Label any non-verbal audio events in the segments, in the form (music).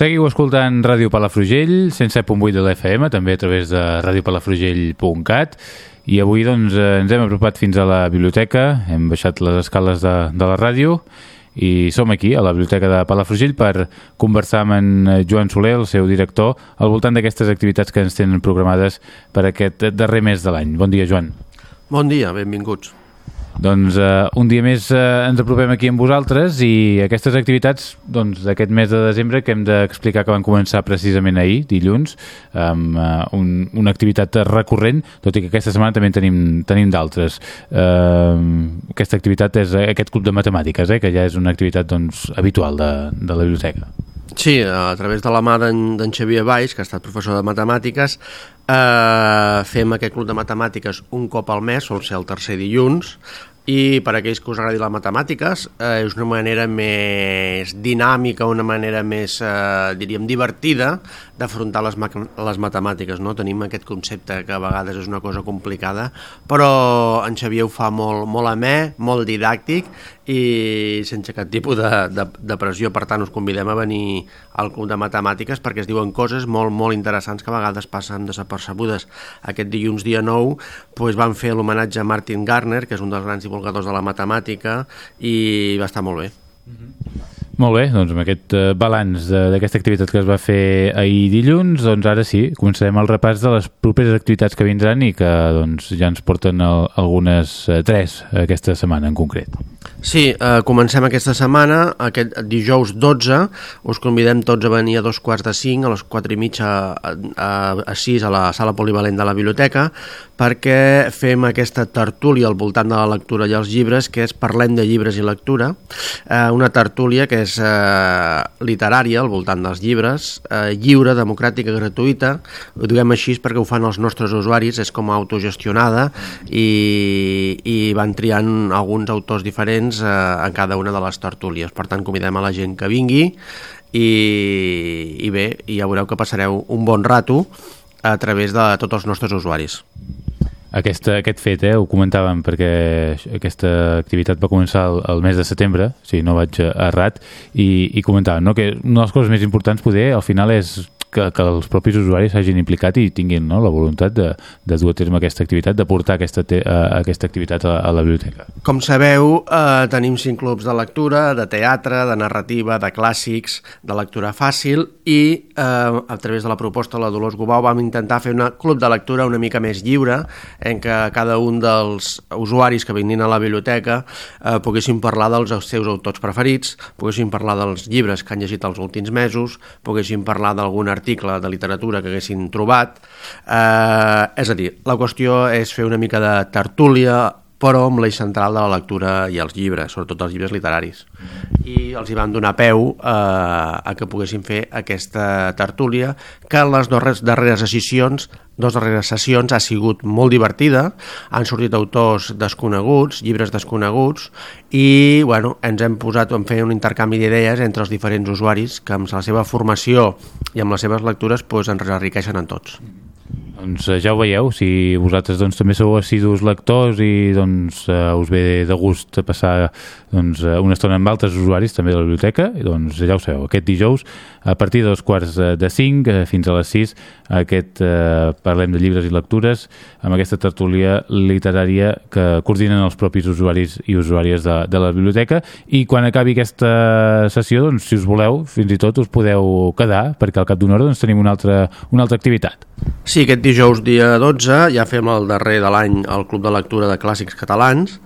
Seguiu escoltant Ràdio Palafrugell, 107.8 de l'FM, també a través de radiopalafrugell.cat i avui doncs, eh, ens hem apropat fins a la biblioteca, hem baixat les escales de, de la ràdio i som aquí, a la biblioteca de Palafrugell, per conversar amb en Joan Soler, el seu director, al voltant d'aquestes activitats que ens tenen programades per aquest darrer mes de l'any. Bon dia, Joan. Bon dia, benvinguts. Doncs uh, un dia més uh, ens apropem aquí amb vosaltres i aquestes activitats doncs, d'aquest mes de desembre que hem d'explicar que van començar precisament ahir, dilluns, amb uh, un, una activitat recurrent, tot i que aquesta setmana també en tenim, tenim d'altres. Uh, aquesta activitat és aquest club de matemàtiques, eh, que ja és una activitat doncs, habitual de, de la biblioteca. Sí, a través de la mà d'en Xavier Baix, que ha estat professor de matemàtiques, eh, fem aquest club de matemàtiques un cop al mes, sol ser el tercer dilluns, i per a aquells que us agradi les matemàtiques eh, és una manera més dinàmica, una manera més, eh, diríem, divertida d'afrontar les, les matemàtiques. No? Tenim aquest concepte que a vegades és una cosa complicada, però en Xavier ho fa molt, molt amè, molt didàctic i sense cap tipus de, de, de pressió. Per tant, us convidem a venir al Club de Matemàtiques perquè es diuen coses molt, molt interessants que a vegades passen desapercebudes. Aquest dilluns, dia 9, doncs van fer l'homenatge a Martin Garner, que és un dels grans divulgadors de la matemàtica, i va estar molt bé. Mm -hmm. Molt bé, doncs amb aquest uh, balanç d'aquesta activitat que es va fer ahir dilluns, doncs ara sí, començarem el repàs de les properes activitats que vindran i que doncs, ja ens porten el, algunes uh, tres aquesta setmana en concret. Sí, eh, comencem aquesta setmana, aquest dijous 12, us convidem tots a venir a dos quarts de cinc, a les quatre i mitja, a, a, a sis, a la sala polivalent de la biblioteca, perquè fem aquesta tertúlia al voltant de la lectura i els llibres, que és Parlem de llibres i lectura, eh, una tertúlia que és eh, literària al voltant dels llibres, eh, lliure, democràtica, gratuïta, ho diguem així perquè ho fan els nostres usuaris, és com a autogestionada i, i van triant alguns autors diferents eh, en cada una de les tertúlies. Per tant, convidem a la gent que vingui i, i bé, ja veureu que passareu un bon rato a través de tots els nostres usuaris. Aquesta, aquest fet, eh, ho comentàvem perquè aquesta activitat va començar el, el mes de setembre, si no vaig errat, i, i comentàvem no, que una de les coses més importants poder al final és que, que els propis usuaris s'hagin implicat i tinguin no, la voluntat de, de dur a terme aquesta activitat, de portar aquesta, te, uh, aquesta activitat a, a la biblioteca. Com sabeu, eh, tenim cinc clubs de lectura, de teatre, de narrativa, de clàssics, de lectura fàcil i eh, a través de la proposta de la Dolors Gubau vam intentar fer un club de lectura una mica més lliure en què cada un dels usuaris que vinguin a la biblioteca eh, poguessin parlar dels seus autors preferits, poguessin parlar dels llibres que han llegit els últims mesos, poguessin parlar d'algun article de literatura que haguessin trobat. Eh, és a dir, la qüestió és fer una mica de tertúlia però amb l'eix central de la lectura i els llibres, sobretot els llibres literaris. I els hi van donar peu eh, a que poguessin fer aquesta tertúlia, que en les darreres, darreres sessions, dos darreres sessions ha sigut molt divertida, han sortit autors desconeguts, llibres desconeguts, i bueno, ens hem posat a fer un intercanvi d'idees entre els diferents usuaris que amb la seva formació i amb les seves lectures pues, ens enriqueixen en tots. Doncs eh, ja ho veieu, si vosaltres doncs, també sou assidus lectors i doncs, uh, us ve de gust passar doncs, eh, una estona amb altres usuaris també de la biblioteca, doncs ja ho sabeu, aquest dijous a partir de dos quarts de cinc fins a les sis aquest uh, parlem de llibres i lectures amb aquesta tertúlia literària que coordinen els propis usuaris i usuàries de, de la biblioteca i quan acabi aquesta sessió, doncs, si us voleu, fins i tot us podeu quedar perquè al cap d'una hora doncs, tenim una altra, una altra activitat. Sí, aquest dijous dia 12 ja fem el darrer de l'any al Club de Lectura de Clàssics Catalans.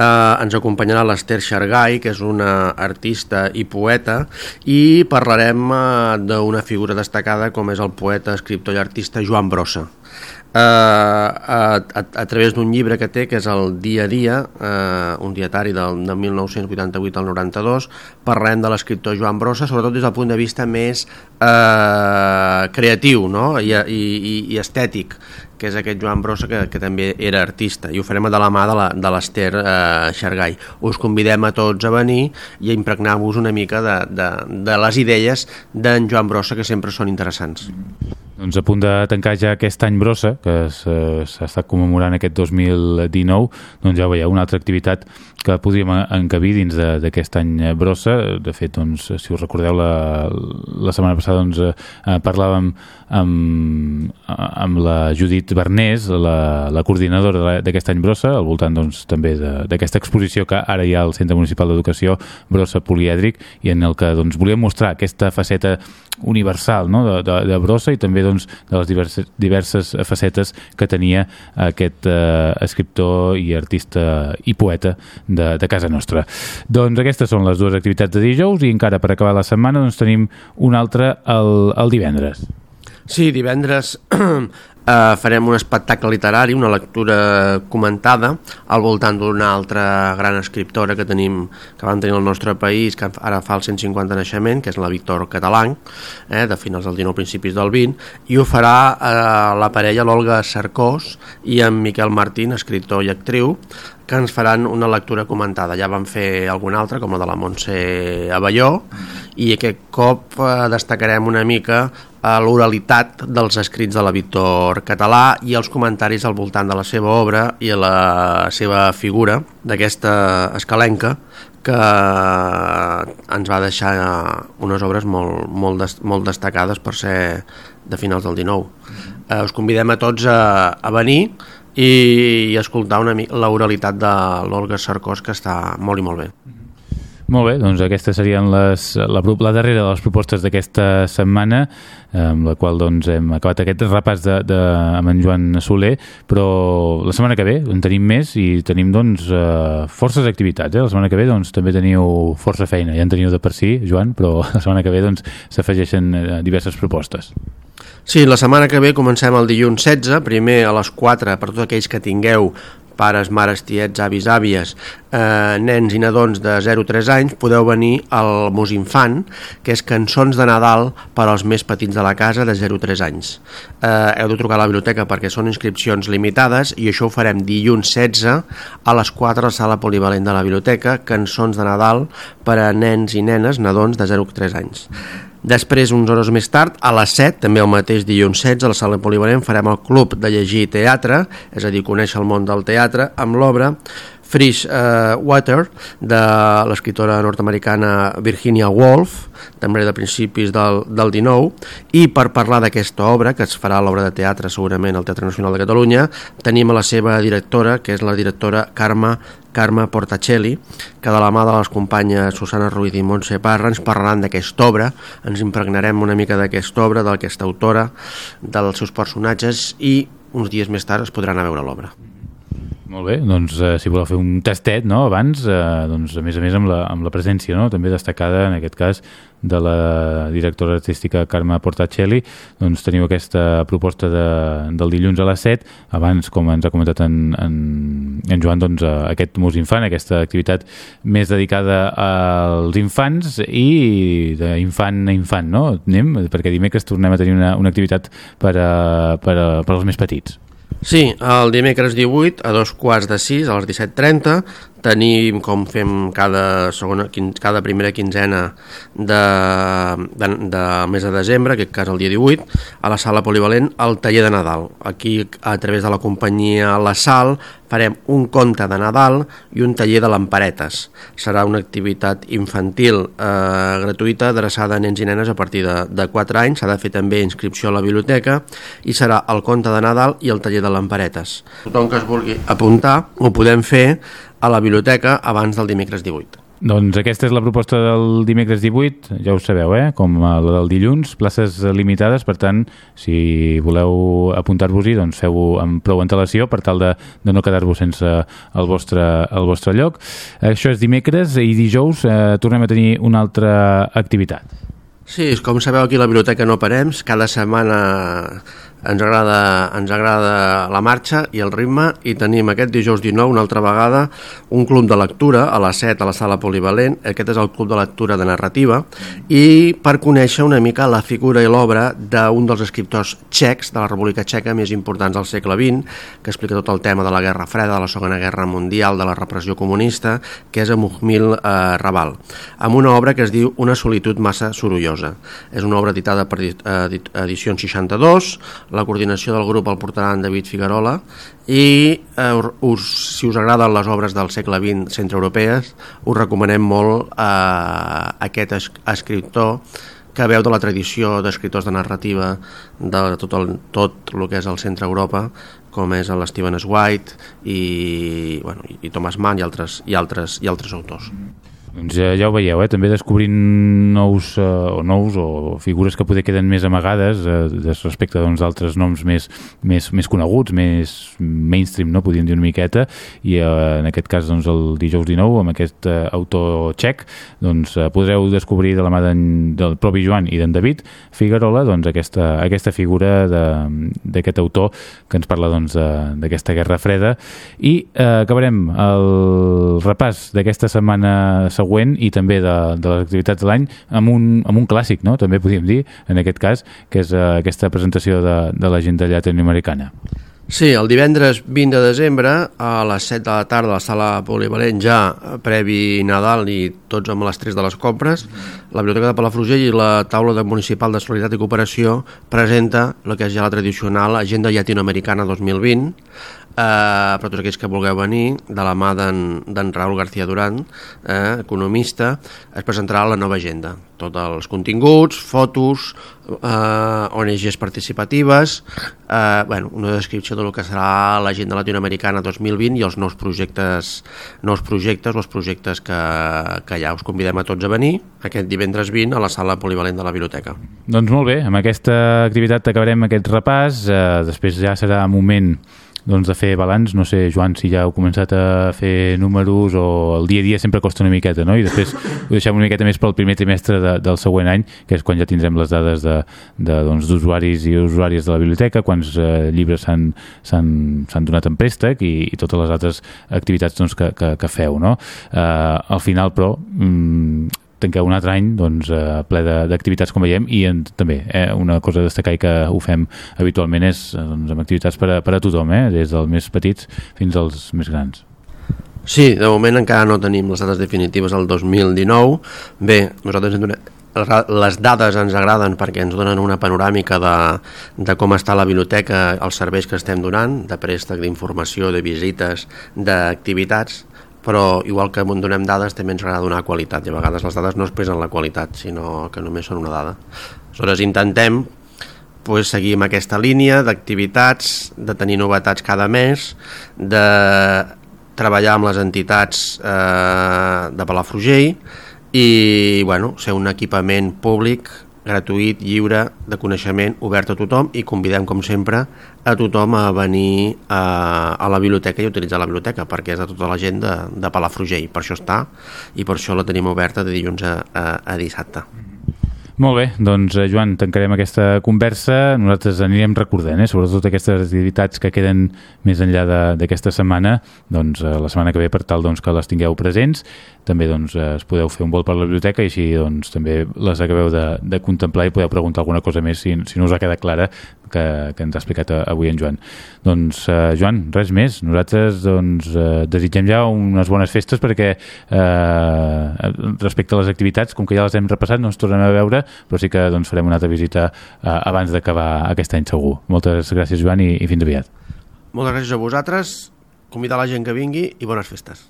Eh, ens acompanyarà l'Ester Xargai, que és una artista i poeta, i parlarem eh, d'una figura destacada com és el poeta, escriptor i artista Joan Brossa eh, a, a, a través d'un llibre que té, que és el Dia a Dia, eh, un dietari del, de 1988 al 92, parlem de l'escriptor Joan Brossa, sobretot des del punt de vista més eh, creatiu no? I, i, i estètic, que és aquest Joan Brossa que, que també era artista, i ho farem de la mà de l'Ester eh, Xargai. Us convidem a tots a venir i a impregnar-vos una mica de, de, de les idees d'en Joan Brossa, que sempre són interessants. Doncs a punt de tancar ja aquest any brossa, que s'ha estat commemorant aquest 2019, doncs ja veieu, una altra activitat que podríem encabir dins d'aquest any brossa. De fet, doncs, si us recordeu, la, la setmana passada doncs, eh, parlàvem amb, amb la Judit Bernés, la, la coordinadora d'aquest any brossa, al voltant doncs, també d'aquesta exposició que ara hi ha al Centre Municipal d'Educació Brossa Polièdric i en el que doncs, volíem mostrar aquesta faceta universal no? de, de, de brossa i també doncs, de les diverses, diverses facetes que tenia aquest eh, escriptor i artista i poeta de, de casa nostra. Doncs aquestes són les dues activitats de dijous i encara per acabar la setmana doncs, tenim una altra el, el divendres. Sí, divendres (clears throat) eh, farem un espectacle literari, una lectura comentada al voltant d'una altra gran escriptora que tenim que vam tenir al nostre país, que ara fa el 150 naixement, que és la Víctor Catalán, eh, de finals del 19, principis del 20, i ho farà eh, la parella l'Olga Sarcós i en Miquel Martín, escriptor i actriu, que ens faran una lectura comentada. Ja vam fer alguna altra, com la de la Montse Avelló, i aquest cop eh, destacarem una mica a l'oralitat dels escrits de la Víctor Català i els comentaris al voltant de la seva obra i a la seva figura d'aquesta escalenca que ens va deixar unes obres molt, molt, des, molt destacades per ser de finals del 19. Eh, us convidem a tots a, a venir i, i escoltar una l'oralitat de l'Olga Sarkós que està molt i molt bé. Molt bé, doncs aquestes serien les, la, la darrera de les propostes d'aquesta setmana, amb la qual doncs, hem acabat aquest repàs de, de, amb en Joan Soler, però la setmana que ve en tenim més i tenim doncs, uh, forces activitats. Eh? La setmana que ve doncs, també teniu força feina, ja en teniu de per si, Joan, però (laughs) la setmana que ve doncs, s'afegeixen doncs, diverses propostes. Sí, la setmana que ve comencem el dilluns 16, primer a les 4 per tots aquells que tingueu pares, mares, tiets, avis, àvies, eh, nens i nadons de 0 a 3 anys, podeu venir al Mus Infant, que és cançons de Nadal per als més petits de la casa de 0 a 3 anys. Eh, heu de trucar a la biblioteca perquè són inscripcions limitades i això ho farem dilluns 16 a les 4 a la sala polivalent de la biblioteca, cançons de Nadal per a nens i nenes, nadons de 0 a 3 anys. Després, uns hores més tard, a les 7, també el mateix dilluns 16, a la sala polivalent, farem el Club de Llegir Teatre, és a dir, conèixer el món del teatre, amb l'obra Fresh uh, Water, de l'escriptora nord-americana Virginia Woolf, també de principis del, del 19, i per parlar d'aquesta obra, que es farà l'obra de teatre segurament al Teatre Nacional de Catalunya, tenim a la seva directora, que és la directora Carme Carme Portacelli, que de la mà de les companyes Susana Ruiz i Montse Parra ens parlaran d'aquesta obra, ens impregnarem una mica d'aquesta obra, d'aquesta autora, dels seus personatges i uns dies més tard es podran anar a veure l'obra. Molt bé, doncs eh, si voleu fer un tastet no, abans, eh, doncs a més a més amb la, amb la presència no, també destacada en aquest cas de la directora artística Carme Portacelli, doncs teniu aquesta proposta de, del dilluns a les 7, abans com ens ha comentat en, en, en Joan, doncs eh, aquest mus infant, aquesta activitat més dedicada als infants i d'infant a infant, no? Anem, perquè dimecres tornem a tenir una, una activitat per, a, per, a, per als més petits. Sí, el dimecres 18 a dos quarts de sis a les 17.30 tenim, com fem cada, segona, cada primera quinzena de, de, de mes de desembre, aquest cas el dia 18, a la sala polivalent, el taller de Nadal. Aquí, a través de la companyia La Sal, farem un conte de Nadal i un taller de lamparetes. Serà una activitat infantil eh, gratuïta adreçada a nens i nenes a partir de, de 4 anys. S'ha de fer també inscripció a la biblioteca i serà el conte de Nadal i el taller de lamparetes. Tothom que es vulgui apuntar ho podem fer a la biblioteca abans del dimecres 18. Doncs aquesta és la proposta del dimecres 18, ja ho sabeu, eh? com la del dilluns, places limitades, per tant, si voleu apuntar-vos-hi, doncs feu-ho amb prou antelació per tal de, de no quedar-vos sense el vostre, el vostre lloc. Això és dimecres i dijous eh, tornem a tenir una altra activitat. Sí, com sabeu aquí a la biblioteca no parem, cada setmana ens agrada, ens agrada la marxa i el ritme i tenim aquest dijous 19 una altra vegada un club de lectura a les 7 a la sala polivalent, aquest és el club de lectura de narrativa i per conèixer una mica la figura i l'obra d'un dels escriptors txecs de la República Txeca més importants del segle XX, que explica tot el tema de la Guerra Freda, de la Segona Guerra Mundial, de la repressió comunista, que és a Muhmil eh, Raval, amb una obra que es diu Una solitud massa sorollosa. És una obra editada per eh, Edicions 62, la coordinació del grup el portarà en David Figuerola i eh, us, si us agraden les obres del segle XX centroeuropees us recomanem molt eh, aquest es escriptor que veu de la tradició d'escriptors de narrativa de tot el, tot el que és el centre Europa com és l'Steven White i, bueno, i Thomas Mann i altres, i altres, i altres autors. Doncs ja, ja ho veieu, eh? també descobrint nous, eh, o nous o figures que poder queden més amagades eh, respecte doncs, noms més, més, més coneguts, més mainstream, no? podríem dir una miqueta, i eh, en aquest cas doncs, el dijous 19, amb aquest eh, autor txec, doncs, eh, podreu descobrir de la mà del propi Joan i d'en David Figuerola doncs, aquesta, aquesta figura d'aquest autor que ens parla d'aquesta doncs, Guerra Freda i eh, acabarem el repàs d'aquesta setmana següent i també de, de les activitats de l'any amb, un, amb un clàssic, no? també podríem dir, en aquest cas, que és uh, aquesta presentació de, de l'agenda llatinoamericana. Sí, el divendres 20 de desembre a les 7 de la tarda a la sala polivalent ja previ Nadal i tots amb les 3 de les compres la Biblioteca de Palafrugell i la taula de municipal de solidaritat i cooperació presenta el que és ja la tradicional Agenda Llatinoamericana 2020 eh, per tots aquells que vulgueu venir, de la mà d'en Raül García Duran, eh, economista, es presentarà la nova agenda. Tots els continguts, fotos, eh, ONGs participatives, eh, bueno, una descripció del que serà l'agenda latinoamericana 2020 i els nous projectes, nous projectes, els projectes que, que ja us convidem a tots a venir aquest divendres 20 a la sala polivalent de la biblioteca. Doncs molt bé, amb aquesta activitat acabarem aquest repàs, eh, després ja serà moment doncs, de fer balanç. No sé, Joan, si ja heu començat a fer números o el dia a dia sempre costa una miqueta, no? I després ho deixem una miqueta més pel primer trimestre de, del següent any, que és quan ja tindrem les dades d'usuaris doncs, i usuàries de la biblioteca, quants eh, llibres s'han donat en préstec i, i totes les altres activitats doncs, que, que, que feu, no? Eh, al final, però, mm, tanqueu un altre any doncs, eh, ple d'activitats com veiem i en, també eh, una cosa a destacar i que ho fem habitualment és eh, doncs, amb activitats per a, per a tothom, eh, des dels més petits fins als més grans. Sí, de moment encara no tenim les dades definitives del 2019. Bé, nosaltres hem donat, les dades ens agraden perquè ens donen una panoràmica de, de com està la biblioteca, els serveis que estem donant, de préstec, d'informació, de visites, d'activitats, però igual que donem dades també ens agrada donar qualitat i a vegades les dades no expressen la qualitat sinó que només són una dada. Aleshores intentem pues, seguir amb aquesta línia d'activitats de tenir novetats cada mes de treballar amb les entitats eh, de Palafrugell i bueno, ser un equipament públic gratuït, lliure, de coneixement, obert a tothom i convidem, com sempre, a tothom a venir a, a la biblioteca i utilitzar la biblioteca, perquè és de tota la gent de, de Palafrugell, per això està i per això la tenim oberta de dilluns a, a, a dissabte. Molt bé, doncs eh, Joan, tancarem aquesta conversa. Nosaltres anirem recordant, eh, sobretot aquestes activitats que queden més enllà d'aquesta setmana, doncs eh, la setmana que ve per tal doncs, que les tingueu presents també doncs, es podeu fer un vol per la biblioteca i així doncs, també les acabeu de, de contemplar i podeu preguntar alguna cosa més si, si no us ha quedat clara que, que ens ha explicat avui en Joan. Doncs, eh, Joan, res més. Nosaltres doncs, eh, desitgem ja unes bones festes perquè eh, respecte a les activitats, com que ja les hem repassat, no ens tornem a veure, però sí que doncs, farem una altra visita eh, abans d'acabar aquest any segur. Moltes gràcies, Joan, i, i fins aviat. Moltes gràcies a vosaltres, convidar la gent que vingui i bones festes.